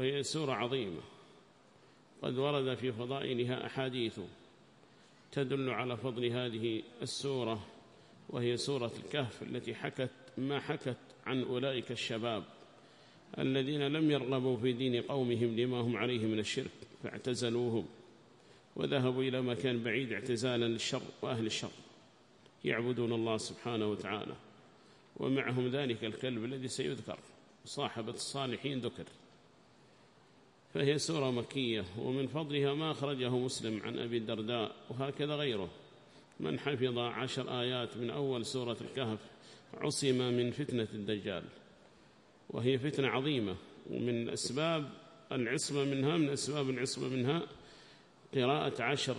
وهي سورة عظيمة. قد ورد في فضائلها أحاديث تدل على فضل هذه السورة وهي سورة الكهف التي حكت ما حكت عن أولئك الشباب الذين لم يرغبوا في دين قومهم لما هم عليه من الشرك فاعتزلوهم وذهبوا إلى مكان بعيد اعتزالا للشر وأهل الشر يعبدون الله سبحانه وتعالى ومعهم ذلك الكلب الذي سيذكر صاحبة الصالحين ذكر. فهي سورة مكية ومن فضلها ما أخرجه مسلم عن أبي الدرداء وهكذا غيره. من حفظ عشر آيات من أول سورة الكهف عصم من فتنة الدجال. وهي فتنة عظيمة ومن أسباب العصمة منها من أسباب العصمة منها قراءة عشر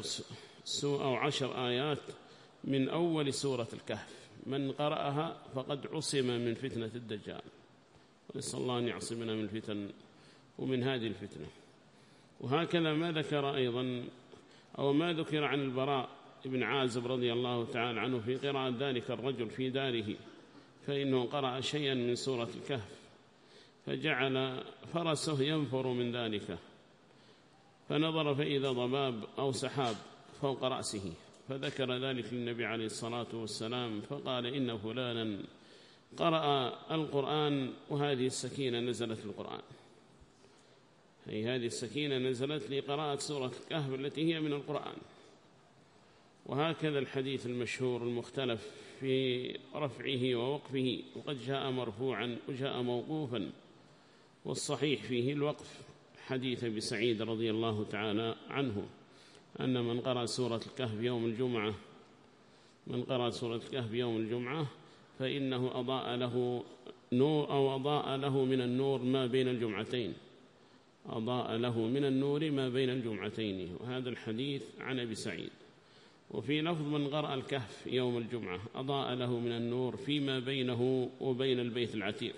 سوء أو عشر آيات من أول سورة الكهف. من قرأها فقد عصم من فتنة الدجال. ونسأل الله أن يعصمنا من الفتن ومن هذه الفتنة. وهكذا ما ذكر أيضا أو ما ذكر عن البراء ابن عازب رضي الله تعالى عنه في قراءة ذلك الرجل في داره فإنه قرأ شيئا من سورة الكهف فجعل فرسه ينفر من ذلك فنظر فإذا ضباب أو سحاب فوق رأسه فذكر ذلك للنبي عليه الصلاة والسلام فقال إن فلانا قرأ القرآن وهذه السكينة نزلت القرآن. أي هذه السكينة نزلت لقراءة سورة الكهف التي هي من القرآن. وهكذا الحديث المشهور المختلف في رفعه ووقفه وقد جاء مرفوعا وجاء موقوفا والصحيح فيه الوقف. حديث بسعيد رضي الله تعالى عنه أن من قرأ سورة الكهف يوم الجمعة من قرأ سورة الكهف يوم الجمعة فإنه أضاء له نور أو أضاء له من النور ما بين الجمعتين. أضاء له من النور ما بين الجمعتين. وهذا الحديث عن أبي سعيد. وفي لفظ من قرأ الكهف يوم الجمعة أضاء له من النور فيما بينه وبين البيت العتيق.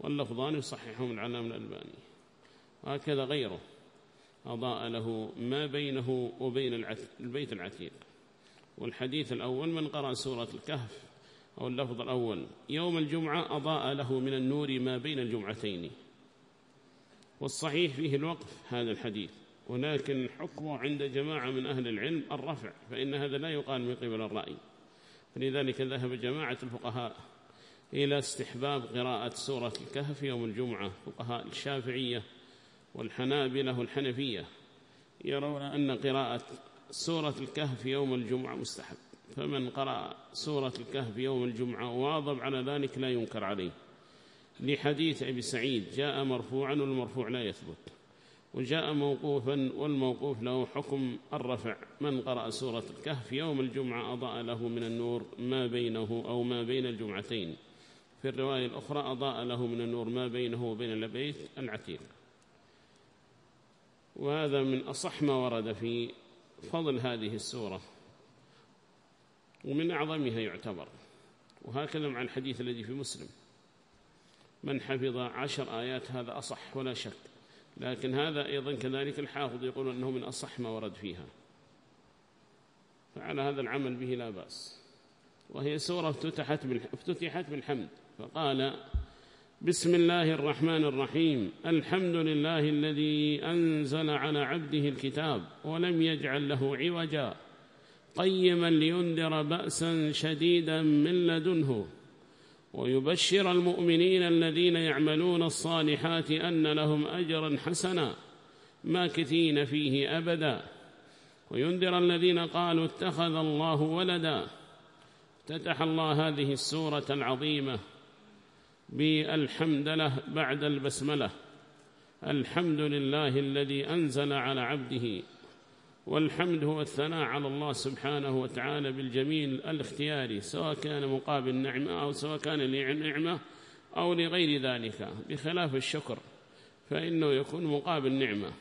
واللفظان يصححهم العلام الألباني. وهكذا غيره أضاء له ما بينه وبين البيت العتيق. والحديث الأول من قرأ سورة الكهف أو اللفظ الأول. يوم الجمعة أضاء له من النور ما بين الجمعتين. والصحيح فيه الوقف هذا الحديث ولكن حكمه عند جماعة من أهل العلم الرفع فإن هذا لا يقال من قبل الرأي. فلذلك ذهب جماعة الفقهاء إلى استحباب قراءة سورة الكهف يوم الجمعة فقهاء الشافعية والحنابلة والحنفية يرون أن قراءة سورة الكهف يوم الجمعة مستحب. فمن قرأ سورة الكهف يوم الجمعة واضب على ذلك لا ينكر عليه. لحديث أبي سعيد جاء مرفوعا والمرفوع لا يثبت. وجاء موقوفا والموقوف له حكم الرفع. من قرأ سورة الكهف يوم الجمعة أضاء له من النور ما بينه أو ما بين الجمعتين. في الرواية الأخرى أضاء له من النور ما بينه وبين البيت العتيق. وهذا من أصح ما ورد في فضل هذه السورة ومن أعظمها يعتبر. وهكذا مع الحديث الذي في مسلم. من حفظ عشر آيات هذا أصح ولا شك. لكن هذا أيضا كذلك الحافظ يقول أنه من أصح ما ورد فيها. فعلى هذا العمل به لا بأس. وهي سورة افتتحت بالحمد. فقال بسم الله الرحمن الرحيم. الحمد لله الذي أنزل على عبده الكتاب ولم يجعل له عوجا. قيما لينذر بأسا شديدا من لدنه. ويبشر المؤمنين الذين يعملون الصالحات أن لهم أجرا حسنا ماكثين فيه أبدا. وينذر الذين قالوا اتخذ الله ولدا. افتتح الله هذه السورة العظيمة بالحمد له بعد البسملة. الحمد لله الذي أنزل على عبده والحمد هو الثناء على الله سبحانه وتعالى بالجميل الاختياري سواء كان مقابل نعمة أو سواء كان لنعمة أو لغير ذلك بخلاف الشكر فإنه يكون مقابل نعمة.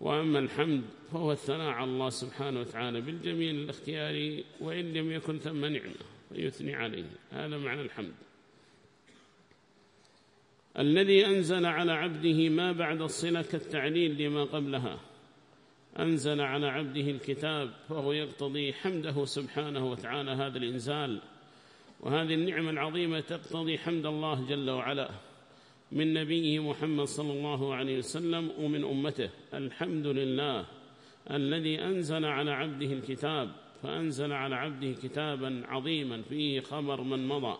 وأما الحمد فهو الثناء على الله سبحانه وتعالى بالجميل الاختياري وإن لم يكن ثم نعمة فيثني عليه. هذا معنى الحمد. الذي أنزل على عبده ما بعد الصلة كالتعليل لما قبلها. أنزل على عبده الكتاب فهو يقتضي حمده سبحانه وتعالى هذا الإنزال وهذه النعمة العظيمة تقتضي حمد الله جل وعلا من نبيه محمد صلى الله عليه وسلم ومن أمته. الحمد لله الذي أنزل على عبده الكتاب فأنزل على عبده كتابا عظيما فيه خبر من مضى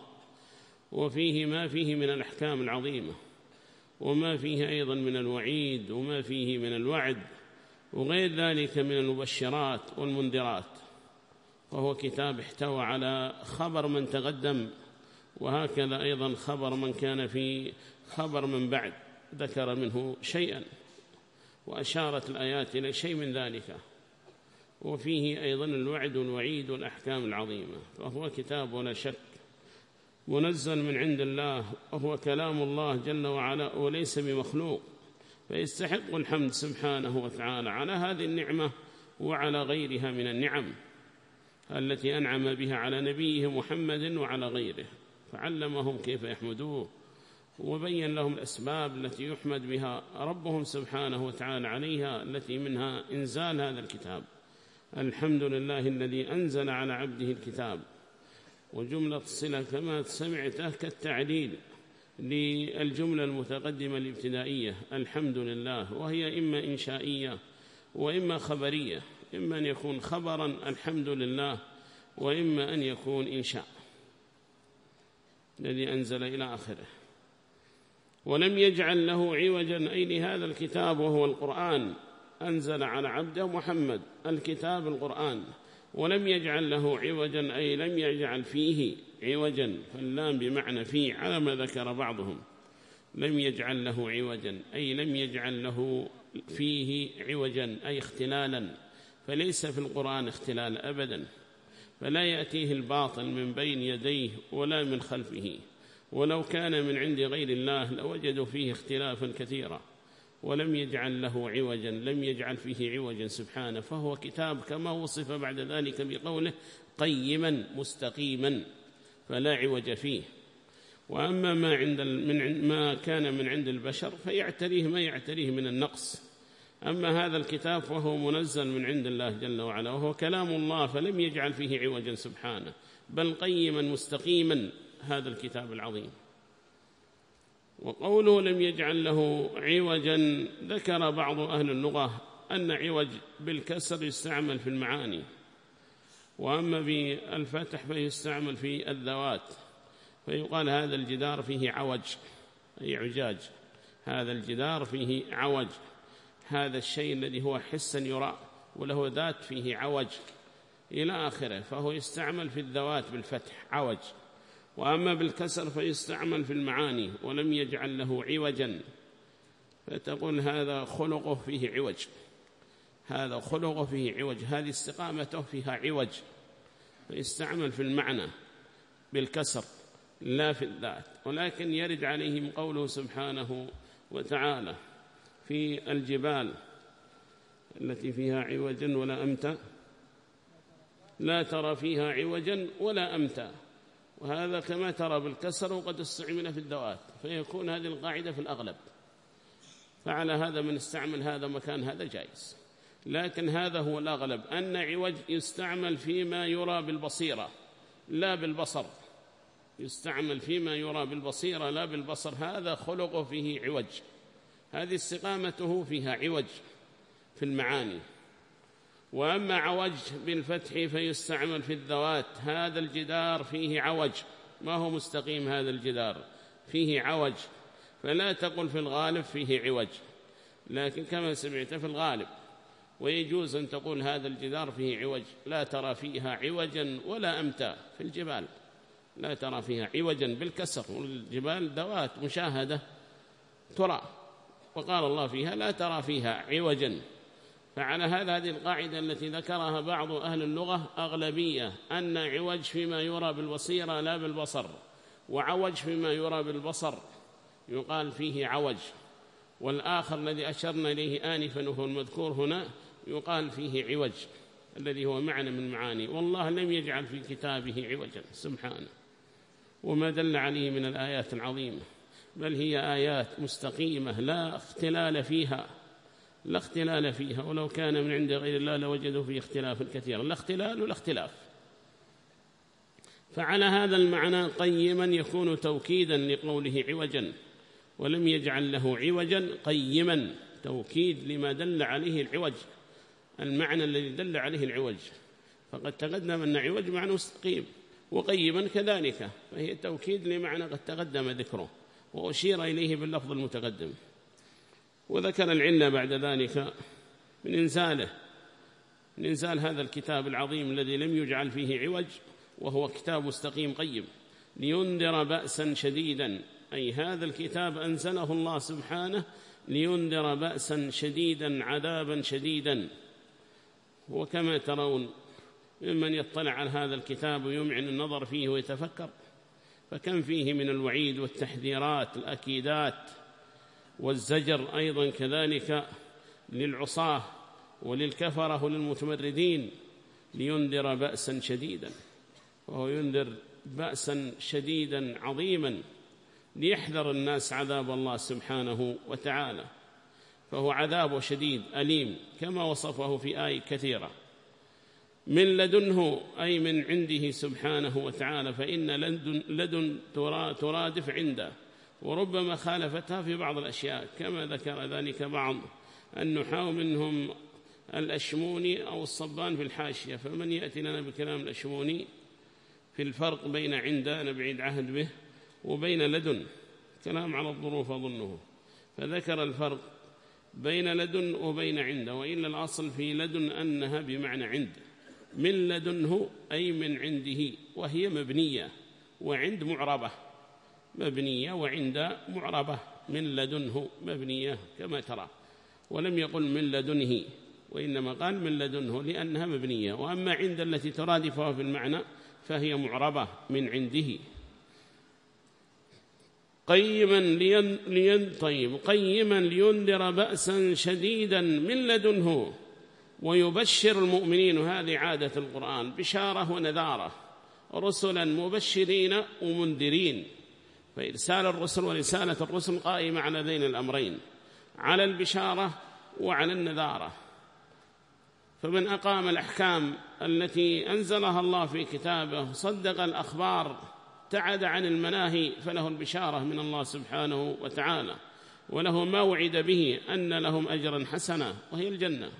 وفيه ما فيه من الأحكام العظيمة وما فيه أيضا من الوعيد وما فيه من الوعد. وغير ذلك من المبشرات والمنذرات وهو كتاب احتوى على خبر من تقدم وهكذا أيضا خبر من كان في خبر من بعد ذكر منه شيئا وأشارت الآيات إلى شيء من ذلك وفيه أيضا الوعد والوعيد والأحكام العظيمة فهو كتاب ولا شك منزل من عند الله وهو كلام الله جل وعلا وليس بمخلوق. فيستحق الحمد سبحانه وتعالى على هذه النعمة وعلى غيرها من النعم التي أنعم بها على نبيه محمد وعلى غيره. فعلمهم كيف يحمدوه وبين لهم الأسباب التي يحمد بها ربهم سبحانه وتعالى عليها التي منها إنزال هذا الكتاب. الحمد لله الذي أنزل على عبده الكتاب. وجملة الصلة كما سمعته كالتعليل. للجملة المتقدمة الابتدائية الحمد لله وهي إما إنشائية وإما خبرية إما أن يكون خبرا الحمد لله وإما أن يكون إنشاء. الذي أنزل إلى آخره. ولم يجعل له عوجا أي لهذا الكتاب وهو القرآن أنزل على عبده محمد الكتاب القرآن. ولم يجعل له عوجا أي لم يجعل فيه عوجا فاللام بمعنى فيه على ما ذكر بعضهم. لم يجعل له عوجا أي لم يجعل له فيه عوجا أي اختلالا. فليس في القرآن اختلال أبدا. فلا يأتيه الباطل من بين يديه ولا من خلفه. ولو كان من عند غير الله لوجدوا فيه اختلافا كثيرا. ولم يجعل له عوجا لم يجعل فيه عوجا سبحانه. فهو كتاب كما وصف بعد ذلك بقوله قيما مستقيما. فلا عوج فيه. وأما ما, عند من ما كان من عند البشر فيعتريه ما يعتريه من النقص. أما هذا الكتاب فهو منزل من عند الله جل وعلا وهو كلام الله فلم يجعل فيه عوجا سبحانه بل قيما مستقيما هذا الكتاب العظيم. وقوله لم يجعل له عوجا ذكر بعض أهل اللغة أن عوج بالكسر يستعمل في المعاني. وأما بالفتح فيستعمل في الذوات فيقال هذا الجدار فيه عوج أي عجاج. هذا الجدار فيه عوج. هذا الشيء الذي هو حسا يرى وله ذات فيه عوج. إلى آخره فهو يستعمل في الذوات بالفتح عوج. وأما بالكسر فيستعمل في المعاني ولم يجعل له عوجا. فتقول هذا خلقه فيه عوج. هذا خلقه فيه عوج هذه استقامته فيها عوج. فيستعمل في المعنى بالكسر لا في الذات. ولكن يرد عليهم قوله سبحانه وتعالى في الجبال التي فيها عوجا ولا أمتا لا ترى فيها عوجا ولا أمتا وهذا كما ترى بالكسر وقد استعمل في الذوات. فيكون هذه القاعدة في الأغلب. فعلى هذا من استعمل هذا مكان هذا جائز. لكن هذا هو الأغلب. أن عوج يستعمل فيما يرى بالبصيرة لا بالبصر. يستعمل فيما يرى بالبصيرة لا بالبصر. هذا خلقه فيه عوج. هذه استقامته فيها عوج في المعاني. وأما عوج بالفتح فيستعمل في الذوات. هذا الجدار فيه عوج. ما هو مستقيم هذا الجدار؟ فيه عوج. فلا تقل في الغالب فيه عوج. لكن كما سمعت في الغالب. ويجوز أن تقول هذا الجدار فيه عوج. لا ترى فيها عوجا ولا أمتا في الجبال. لا ترى فيها عوجا بالكسر. والجبال ذوات مشاهدة ترى. وقال الله فيها لا ترى فيها عوجا. فعلى هذا هذه القاعدة التي ذكرها بعض أهل اللغة أغلبية. أن عوج فيما يرى بالبصيرة لا بالبصر. وعوج فيما يرى بالبصر يقال فيه عوج. والآخر الذي أشرنا إليه آنفا وهو المذكور هنا يقال فيه عوج الذي هو معنى من معاني. والله لم يجعل في كتابه عوجا سبحانه. وما دل عليه من الآيات العظيمة. بل هي آيات مستقيمة لا اختلال فيها. لا اختلال فيها. ولو كان من عند غير الله لوجدوا فيه اختلافا كثيرا. لا اختلال ولا اختلاف. فعلى هذا المعنى قيما يكون توكيدا لقوله عوجا. ولم يجعل له عوجا قيما توكيد لما دل عليه العوج. المعنى الذي دل عليه العوج. فقد تقدم أن عوج معنى مستقيم وقيما كذلك فهي توكيد لمعنى قد تقدم ذكره وأشير إليه باللفظ المتقدم. وذكر العلة بعد ذلك من إنزاله من إنزال هذا الكتاب العظيم الذي لم يجعل فيه عوج وهو كتاب مستقيم قيم لينذر بأسا شديدا. أي هذا الكتاب أنزله الله سبحانه لينذر بأسا شديدا عذابا شديدا. وكما ترون ممن يطلع على هذا الكتاب ويمعن النظر فيه ويتفكر فكم فيه من الوعيد والتحذيرات الأكيدات والزجر أيضا كذلك للعصاة وللكفرة وللمتمردين لينذر بأسا شديدا وهو ينذر بأسا شديدا عظيما ليحذر الناس عذاب الله سبحانه وتعالى. فهو عذاب شديد أليم كما وصفه في آي كثيرة. من لدنه أي من عنده سبحانه وتعالى فإن لدن, لدن ترادف عنده. وربما خالفتها في بعض الأشياء كما ذكر ذلك بعض النحاو منهم الأشموني أو الصبان في الحاشية. فمن يأتي لنا بكلام الأشموني في الفرق بين عند أنا بعيد عهد به وبين لدن كلام على الظروف أظنه. فذكر الفرق بين لدن وبين عند وإلا الأصل في لدن أنها بمعنى عند. من لدنه أي من عنده وهي مبنية وعند معربة. مبنية وعند معربة. من لدنه مبنية كما ترى. ولم يقل من لدنه وإنما قال من لدنه لأنها مبنية. وأما عند التي ترادفها في المعنى فهي معربة من عنده. قيما لين, لين طيب قيما لينذر بأسا شديدا من لدنه ويبشر المؤمنين هذه عادة القرآن بشارة ونذارة رسلا مبشرين ومنذرين فإرسال الرسل ورسالة الرسل قائمة على ذين الأمرين على البشارة وعلى النذارة. فمن أقام الأحكام التي أنزلها الله في كتابه صدق الأخبار ابتعد عن المناهي فله البشارة من الله سبحانه وتعالى وله ما وعد به أن لهم أجرا حسنا وهي الجنة.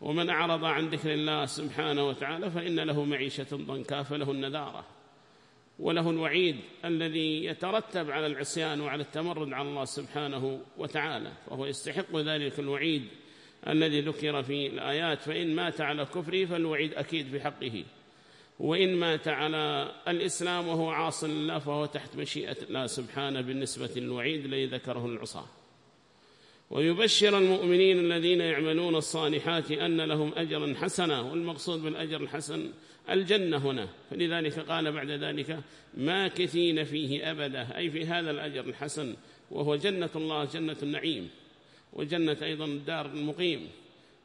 ومن أعرض عن ذكر الله سبحانه وتعالى فإن له معيشة ضنكا فله النذارة. وله الوعيد الذي يترتب على العصيان وعلى التمرد على الله سبحانه وتعالى وهو يستحق ذلك الوعيد الذي ذكر في الآيات فإن مات على كفره فالوعيد أكيد في حقه وإن مات على الإسلام وهو عاص لله فهو تحت مشيئة الله سبحانه بالنسبة للوعيد الذي ذكره العصاة. ويبشر المؤمنين الذين يعملون الصالحات أن لهم أجرا حسنا والمقصود بالأجر الحسن الجنة هنا. فلذلك قال بعد ذلك ماكثين فيه أبدا أي في هذا الأجر الحسن وهو جنة الله جنة النعيم وجنة أيضا الدار المقيم.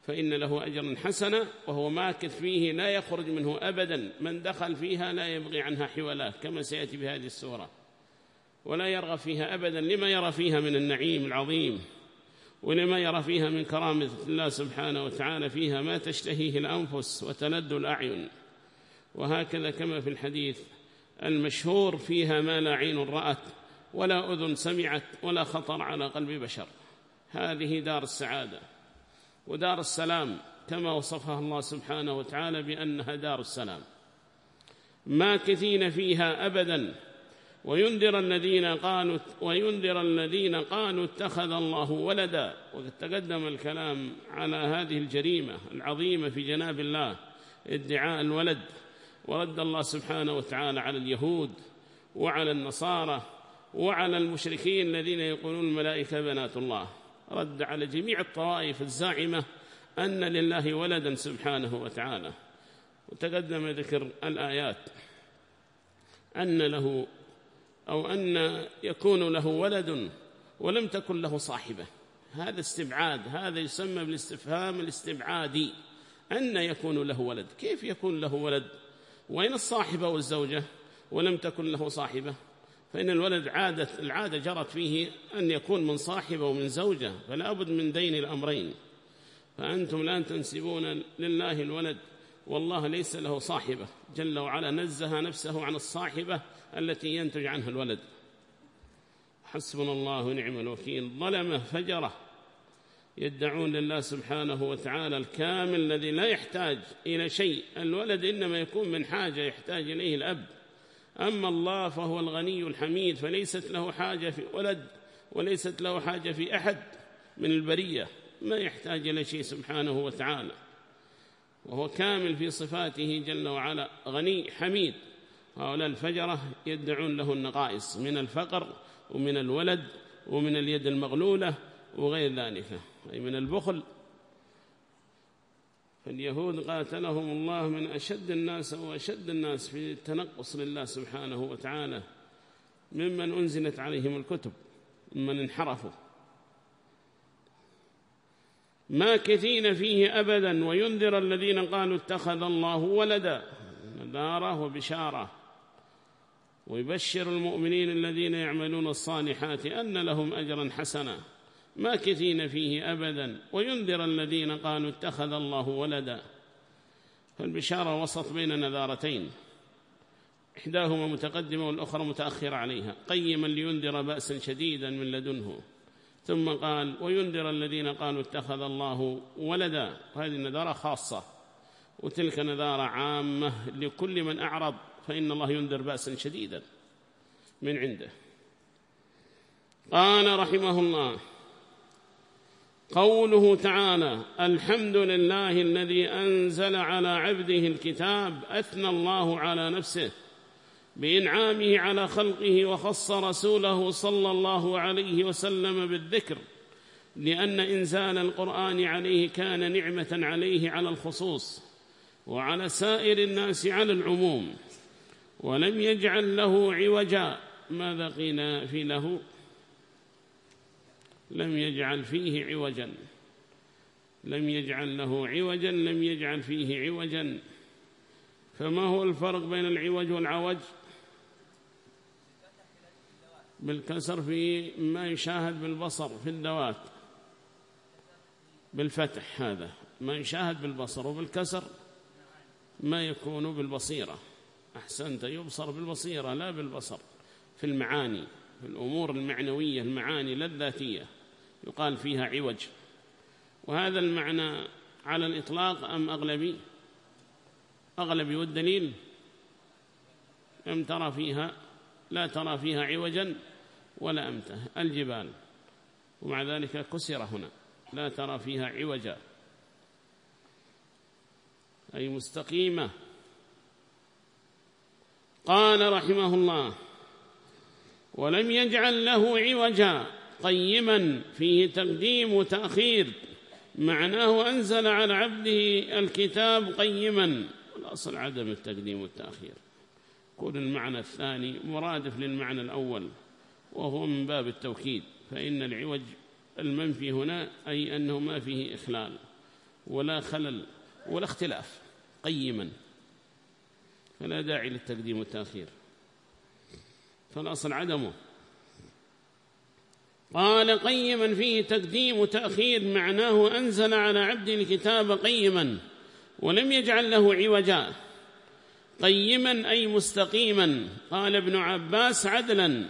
فإن له أجرا حسنا وهو ماكث فيه لا يخرج منه أبدا. من دخل فيها لا يبغي عنها حوالات كما سيأتي بهذه السورة. ولا يرغب فيها أبدا لما يرى فيها من النعيم العظيم ولما يرى فيها من كرامة الله سبحانه وتعالى فيها ما تشتهيه الأنفس وتلد الأعين. وهكذا كما في الحديث المشهور فيها ما لا عين رأت ولا أذن سمعت ولا خطر على قلب بشر. هذه دار السعادة. ودار السلام كما وصفها الله سبحانه وتعالى بأنها دار السلام. ماكثين فيها أبدا. وينذر الذين قالوا وينذر الذين قالوا اتخذ الله ولدا. وقد تقدم الكلام على هذه الجريمة العظيمة في جناب الله ادعاء الولد. ورد الله سبحانه وتعالى على اليهود وعلى النصارى وعلى المشركين الذين يقولون الملائكة بنات الله. رد على جميع الطوائف الزاعمة أن لله ولدا سبحانه وتعالى. وتقدم ذكر الآيات. أن له أو أن يكون له ولد ولم تكن له صاحبة. هذا استبعاد هذا يسمى بالاستفهام الاستبعادي. أن يكون له ولد. كيف يكون له ولد؟ وين الصاحبة والزوجة ولم تكن له صاحبة؟ فإن الولد عادة العادة جرت فيه أن يكون من صاحبة ومن زوجة فلا بد من دين الأمرين. فأنتم الآن تنسبون لله الولد والله ليس له صاحبة. جل وعلا نزه نفسه عن الصاحبة التي ينتج عنها الولد. حسبنا الله ونعم الوكيل. ظلمه فجرة. يدعون لله سبحانه وتعالى الكامل الذي لا يحتاج إلى شيء. الولد إنما يكون من حاجة يحتاج إليه الأب. أما الله فهو الغني الحميد فليست له حاجة في ولد وليست له حاجة في أحد من البرية ما يحتاج إلى شيء سبحانه وتعالى. وهو كامل في صفاته جل وعلا غني حميد. هؤلاء الفجرة يدعون له النقائص من الفقر ومن الولد ومن اليد المغلولة وغير ذلك أي من البخل فاليهود قاتلهم الله من أشد الناس وأشد الناس في التنقص لله سبحانه وتعالى ممن أنزلت عليهم الكتب ممن انحرفوا. ماكثين فيه أبدا وينذر الذين قالوا اتخذ الله ولدا نذارة وبشارة. ويبشر المؤمنين الذين يعملون الصالحات أن لهم أجرا حسنا. ماكثين فيه أبدا. وينذر الذين قالوا اتخذ الله ولدا. فالبشارة وسط بين نذارتين. إحداهما متقدمة والأخرى متأخرة عليها. قيما لينذر بأسا شديدا من لدنه. ثم قال وينذر الذين قالوا اتخذ الله ولدا. وهذه النذارة خاصة. وتلك نذارة عامة لكل من أعرض. فإن الله ينذر بأسا شديدا من عنده. قال رحمه الله قوله تعالى الحمد لله الذي أنزل على عبده الكتاب أثنى الله على نفسه بإنعامه على خلقه وخص رسوله صلى الله عليه وسلم بالذكر لأن إنزال القرآن عليه كان نعمة عليه على الخصوص وعلى سائر الناس على العموم ولم يجعل له عوجا ماذا قيل في له لم يجعل فيه عوجا. لم يجعل له عوجا لم يجعل فيه عوجا. فما هو الفرق بين العوج والعوج؟ بالكسر في ما يشاهد بالبصر في الذوات بالفتح هذا ما يشاهد بالبصر وبالكسر ما يكون بالبصيرة. أحسنت يبصر بالبصيرة لا بالبصر. في المعاني في الأمور المعنوية المعاني لا الذاتية. يقال فيها عوج. وهذا المعنى على الإطلاق أم أغلبي؟ أغلبي والدليل أم ترى فيها لا ترى فيها عوجا ولا أمته. الجبال. ومع ذلك كسر هنا. لا ترى فيها عوجا. أي مستقيمة. قال رحمه الله ولم يجعل له عوجا قيما فيه تقديم وتأخير. معناه أنزل على عبده الكتاب قيما والأصل عدم التقديم والتأخير. كون المعنى الثاني مرادف للمعنى الأول وهو من باب التوكيد. فإن العوج المنفي هنا أي أنه ما فيه إخلال ولا خلل ولا اختلاف قيما. فلا داعي للتقديم والتأخير. فالأصل عدمه. قال قيما فيه تقديم وتأخير معناه أنزل على عبد الكتاب قيما ولم يجعل له عوجا. قيما أي مستقيما. قال ابن عباس عدلا.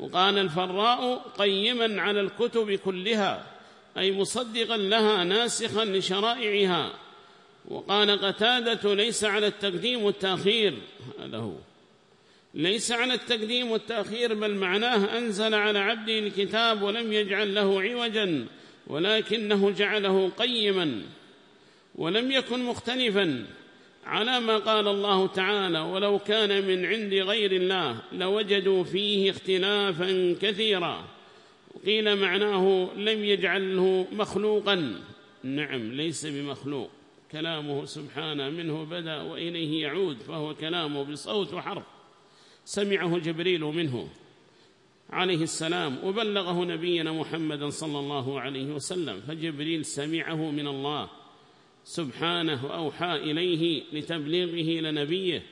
وقال الفراء قيما على الكتب كلها أي مصدقا لها ناسخا لشرائعها. وقال قتادة ليس على التقديم والتأخير. هذا هو. ليس على التقديم والتأخير بل معناه أنزل على عبده الكتاب ولم يجعل له عوجا ولكنه جعله قيما ولم يكن مختلفا على ما قال الله تعالى ولو كان من عند غير الله لوجدوا فيه اختلافا كثيرا قيل معناه لم يجعله مخلوقا. نعم ليس بمخلوق. كلامه سبحانه منه بدأ وإليه يعود فهو كلامه بصوت وحرف. سمعه جبريل منه عليه السلام وبلغه نبينا محمدا صلى الله عليه وسلم فجبريل سمعه من الله سبحانه وأوحى إليه لتبليغه لنبيه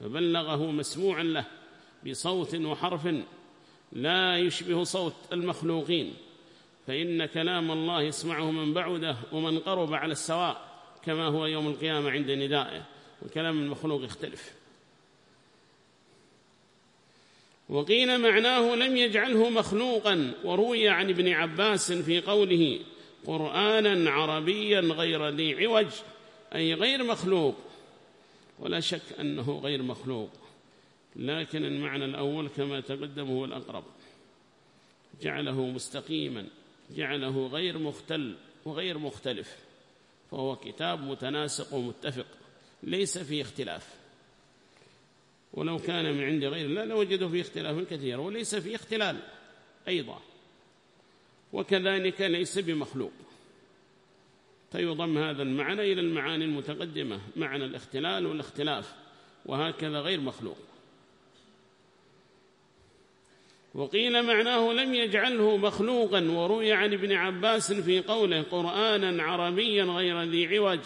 فبلغه مسموعا له بصوت وحرف لا يشبه صوت المخلوقين فإن كلام الله يسمعه من بعده ومن قرب على السواء كما هو يوم القيامة عند ندائه وكلام المخلوق يختلف. وقيل معناه لم يجعله مخلوقا وروي عن ابن عباس في قوله قرآنا عربيا غير ذي عوج أي غير مخلوق. ولا شك أنه غير مخلوق لكن المعنى الأول كما تقدم هو الأقرب. جعله مستقيما جعله غير مختل وغير مختلف فهو كتاب متناسق ومتفق ليس فيه اختلاف. ولو كان من عند غير الله لوجدوا فيه اختلاف كثير وليس فيه اختلال أيضا. وكذلك ليس بمخلوق. فيضم هذا المعنى إلى المعاني المتقدمة معنى الاختلال والاختلاف وهكذا غير مخلوق. وقيل معناه لم يجعله مخلوقا وروي عن ابن عباس في قوله قرآنا عربيا غير ذي عوج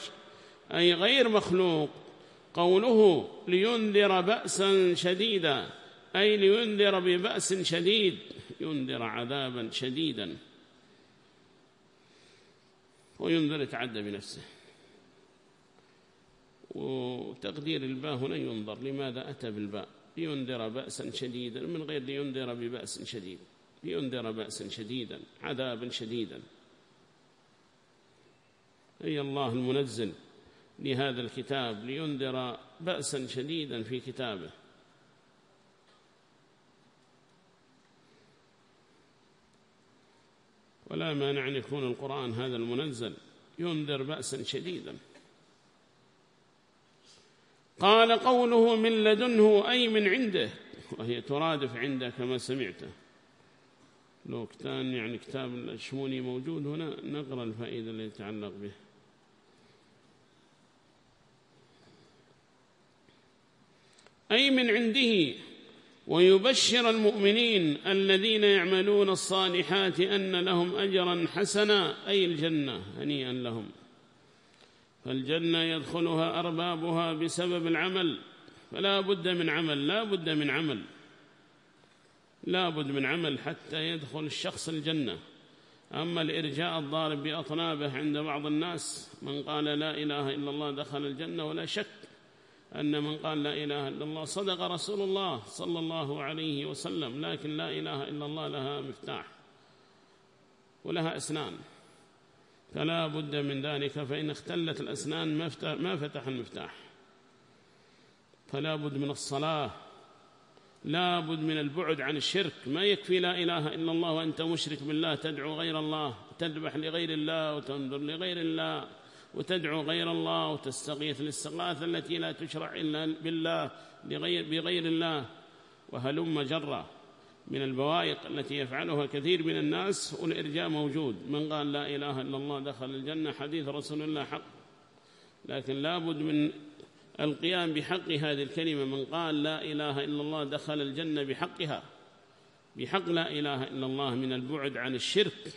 أي غير مخلوق. قوله لينذر بأسا شديدا أي لينذر ببأس شديد ينذر عذابا شديدا. وينذر يتعدى بنفسه. وتقدير الباء هنا ينظر لماذا أتى بالباء؟ لينذر بأسا شديدا من غير لينذر ببأس شديد. لينذر بأسا شديدا عذابا شديدا. أي الله المنزل. لهذا الكتاب لينذر بأسا شديدا في كتابه. ولا مانع أن يكون القرآن هذا المنزل ينذر بأسا شديدا. قال قوله من لدنه أي من عنده وهي ترادف عنده كما سمعته لو كان يعني كتاب الشموني موجود هنا نقرأ الفائدة التي يتعلق به. أي من عنده. ويبشر المؤمنين الذين يعملون الصالحات أن لهم أجرا حسنا أي الجنة هنيئا لهم. فالجنة يدخلها أربابها بسبب العمل. فلا بد من عمل لا بد من عمل. لا بد من عمل حتى يدخل الشخص الجنة. أما الإرجاء الضارب بأطنابه عند بعض الناس من قال لا إله إلا الله دخل الجنة ولا شك. أن من قال لا إله إلا الله صدق رسول الله صلى الله عليه وسلم لكن لا إله إلا الله لها مفتاح ولها أسنان. فلا بد من ذلك فإن اختلت الأسنان ما فتح المفتاح. فلا بد من الصلاة لا بد من البعد عن الشرك. ما يكفي لا إله إلا الله وأنت مشرك بالله تدعو غير الله تذبح لغير الله وتنظر لغير الله. وتدعو غير الله وتستغيث الاستغاثة التي لا تشرع إلا بالله بغير, بغير الله. وهلم جرة من البوائق التي يفعلها كثير من الناس والإرجاء موجود. من قال لا إله إلا الله دخل الجنة حديث رسول الله حق. لكن لا بد من القيام بحق هذه الكلمة. من قال لا إله إلا الله دخل الجنة بحقها بحق لا إله إلا الله من البعد عن الشرك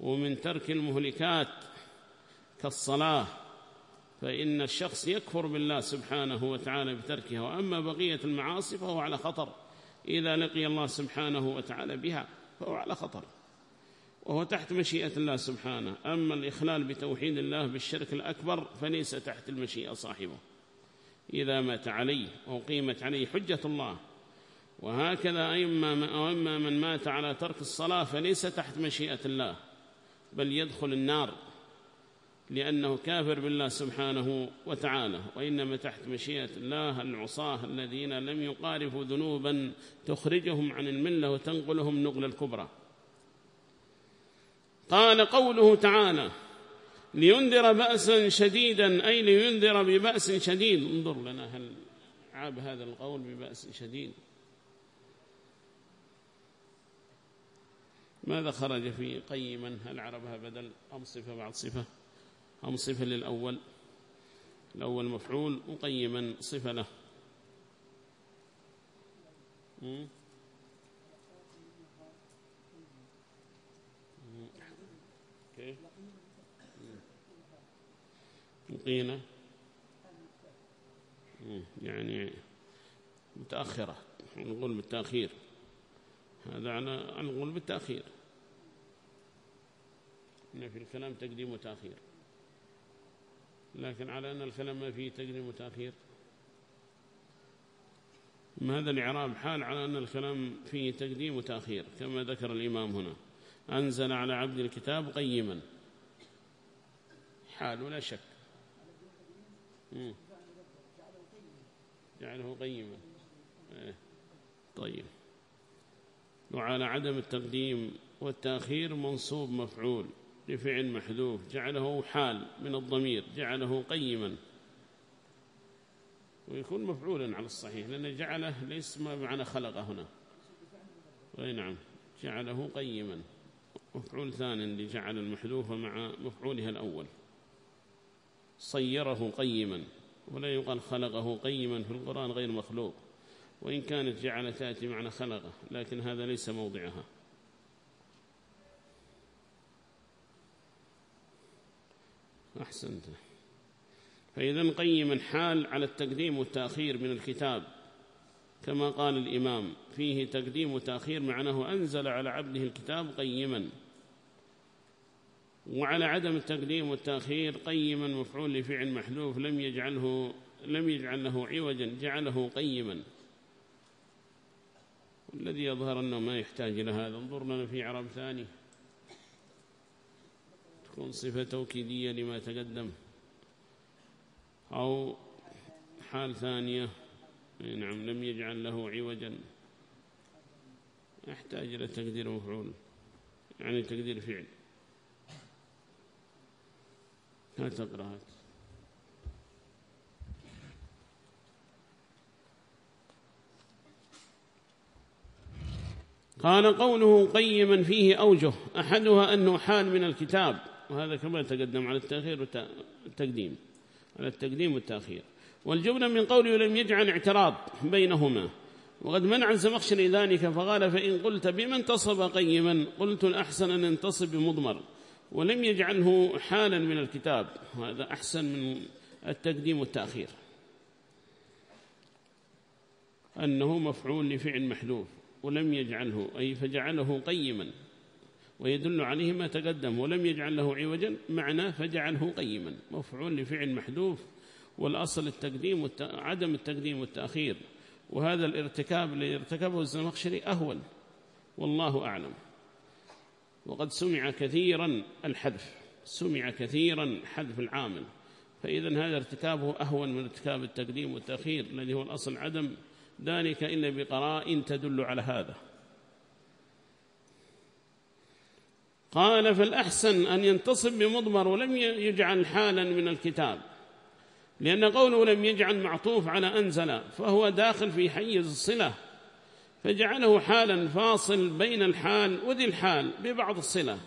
ومن ترك المهلكات. كالصلاة فإن الشخص يكفر بالله سبحانه وتعالى بتركها وأما بقية المعاصي فهو على خطر. إذا لقي الله سبحانه وتعالى بها فهو على خطر وهو تحت مشيئة الله سبحانه. أما الإخلال بتوحيد الله بالشرك الأكبر فليس تحت المشيئة صاحبه. إذا مات عليه أو قيمت عليه حجة الله وهكذا أما من مات على ترك الصلاة فليس تحت مشيئة الله بل يدخل النار. لأنه كافر بالله سبحانه وتعالى وإنما تحت مشيئة الله العصاة الذين لم يقارفوا ذنوبا تخرجهم عن الملة وتنقلهم نقل الكبرى. قال قوله تعالى لينذر بأسا شديدا أي لينذر ببأس شديد. انظر لنا هل عاب هذا القول ببأس شديد. ماذا خرج في قيما؟ هل عربها بدل أم صفة بعد صفة؟ أم صفة للأول. الأول مفعول مقيما صفة له. كيف مقينة يعني متأخرة. نقول بالتأخير هذا على نقول بالتأخير. إن في الكلام تقديم وتأخير. لكن على أن الكلام ما فيه تقديم وتأخير. هذا الإعراب حال على أن الكلام فيه تقديم وتأخير كما ذكر الإمام هنا. أنزل على عبد الكتاب قيما. حال ولا شك. جعله قيما. إيه. طيب. وعلى عدم التقديم والتأخير منصوب مفعول. لفعل محذوف جعله حال من الضمير جعله قيما. ويكون مفعولا على الصحيح لأن جعله ليس ما معنى خلق هنا. أي نعم جعله قيما. مفعول ثاني لجعل المحذوف مع مفعولها الأول. صيره قيما ولا يقال خلقه قيما في القرآن غير مخلوق. وإن كانت جعل تأتي معنى خلقه لكن هذا ليس موضعها. أحسنت. فإذا قيما حال على التقديم والتأخير من الكتاب كما قال الإمام فيه تقديم وتأخير معناه أنزل على عبده الكتاب قيما. وعلى عدم التقديم والتأخير قيما مفعول لفعل محذوف لم يجعله لم يجعل له عوجا جعله قيما. والذي يظهر أنه ما يحتاج إلى هذا انظر لنا في عرب ثاني. تكون صفة توكيدية لما تقدم. أو حال ثانية نعم لم يجعل له عوجا. يحتاج إلى تقدير مفعول يعني تقدير فعل. لا تقرأ. قال قوله قيما فيه أوجه أحدها أنه حال من الكتاب. وهذا كما تقدم على التأخير والتقديم على التقديم والتأخير. والجملة من قوله لم يجعل اعتراض بينهما. وقد منع الزمخشري ذلك فقال فإن قلت بما انتصب قيما قلت الأحسن أن ينتصب بمضمر ولم يجعله حالا من الكتاب. هذا أحسن من التقديم والتأخير. أنه مفعول لفعل محذوف. ولم يجعله أي فجعله قيما. ويدل عليه ما تقدم ولم يجعل له عوجا معنى فجعله قيما مفعول لفعل محذوف والأصل التقديم عدم التقديم والتأخير وهذا الارتكاب الذي ارتكبه الزمخشري أهون والله أعلم. وقد سمع كثيرا الحذف سمع كثيرا حذف العامل فإذا هذا ارتكابه أهون من ارتكاب التقديم والتأخير الذي هو الأصل عدم. ذلك إلا بقراء تدل على هذا. قال فالأحسن أن ينتصب بمضمر ولم يجعل حالا من الكتاب لأن قوله لم يجعل معطوف على أنزل فهو داخل في حيز الصلة فجعله حالا فاصل بين الحال وذي الحال ببعض الصلة.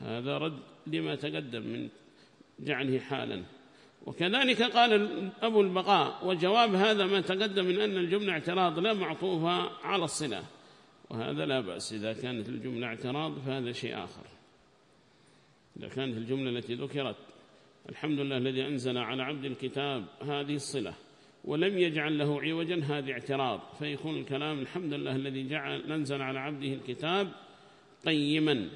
هذا رد لما تقدم من جعله حالا. وكذلك قال أبو البقاء وجواب هذا ما تقدم من أن الجملة اعتراض لا معطوفة على الصلة. وهذا لا بأس. إذا كانت الجملة اعتراض فهذا شيء آخر. إذا كانت الجملة التي ذكرت الحمد لله الذي أنزل على عبد الكتاب هذه الصلة ولم يجعل له عوجا هذه اعتراض. فيكون الكلام الحمد لله الذي جعل ننزل على عبده الكتاب قيما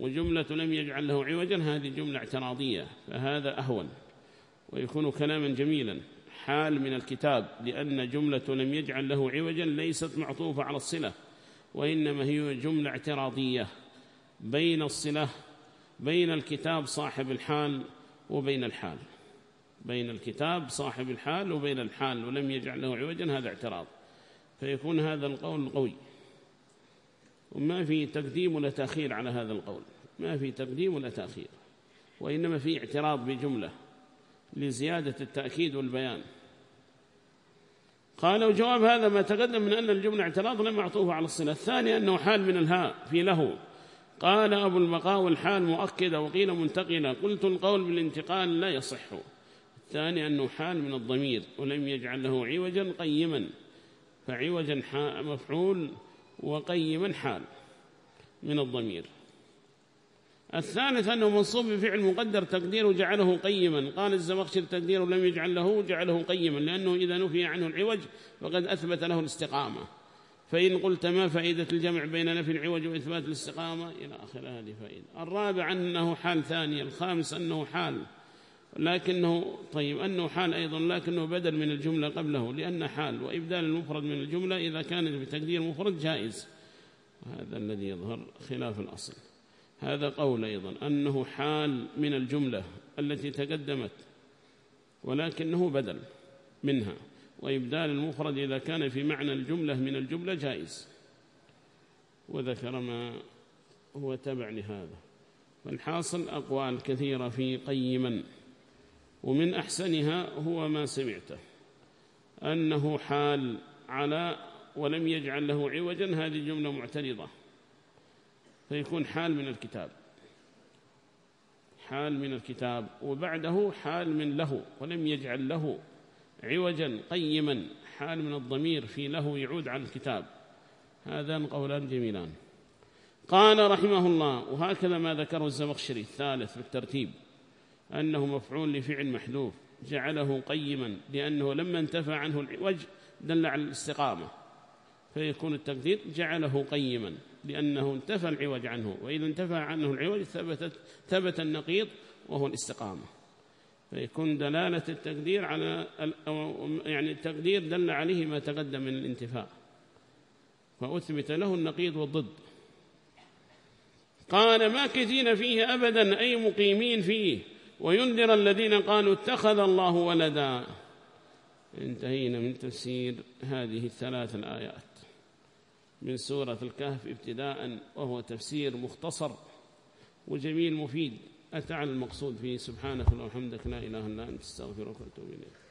وجملة لم يجعل له عوجا هذه جملة اعتراضية. فهذا أهون. ويكون كلاما جميلا. حال من الكتاب لأن جملة لم يجعل له عوجا ليست معطوفة على الصلة. وإنما هي جملة اعتراضية بين الصلة بين الكتاب صاحب الحال وبين الحال. بين الكتاب صاحب الحال وبين الحال ولم يجعل له عوجا هذا اعتراض. فيكون هذا القول قوي. وما في تقديم ولا تأخير على هذا القول. ما في تقديم ولا تأخير. وإنما في اعتراض بجملة لزيادة التأكيد والبيان. قال وجواب هذا ما تقدم من أن الجملة اعتراض لم يعطوه على الصلة. الثاني أنه حال من الهاء في له. قال أبو البقاء والحال مؤكدة وقيل منتقلة. قلت القول بالانتقال لا يصح. الثاني أنه حال من الضمير ولم يجعل له عوجا قيما. فعوجا مفعول وقيما حال من الضمير. الثالث أنه منصوب بفعل مقدر تقديره جعله قيما. قال الزمخشر تقديره لم يجعل له جعله قيما لأنه إذا نفي عنه العوج فقد أثبت له الاستقامة. فإن قلت ما فائدة الجمع بين نفي العوج وإثبات الاستقامة؟ إلى آخر هذه فائدة. الرابع أنه حال ثانية الخامس أنه حال لكنه طيب أنه حال أيضا لكنه بدل من الجملة قبله لأن حال وإبدال المفرد من الجملة إذا كانت بتقدير مفرد جائز. هذا الذي يظهر خلاف الأصل. هذا قول أيضا أنه حال من الجملة التي تقدمت ولكنه بدل منها وإبدال المفرد إذا كان في معنى الجملة من الجملة جائز. وذكر ما هو تبع لهذا. فالحاصل أقوال كثيرة في قيما ومن أحسنها هو ما سمعته أنه حال على ولم يجعل له عوجا هذه جملة معترضة. فيكون حال من الكتاب. حال من الكتاب وبعده حال من له ولم يجعل له عوجا قيما. حال من الضمير في له يعود على الكتاب. هذان قولان جميلان. قال رحمه الله وهكذا ما ذكره الزمخشري الثالث بالترتيب أنه مفعول لفعل محذوف جعله قيما لأنه لما انتفى عنه العوج دل على الاستقامة فيكون التقدير جعله قيما. لأنه انتفى العوج عنه وإذا انتفى عنه العوج ثبتت ثبت النقيض وهو الاستقامة. فيكون دلالة التقدير على يعني التقدير دل عليه ما تقدم من الانتفاء فأثبت له النقيض والضد. قال ماكثين فيه أبدا أي مقيمين فيه وينذر الذين قالوا اتخذ الله ولدا. انتهينا من تفسير هذه الثلاث الآيات. من سورة الكهف ابتداء وهو تفسير مختصر وجميل مفيد. أتى على المقصود فيه. سبحانك اللهم وبحمدك. لا إله إلا أنت. استغفرك وأتوب إليك.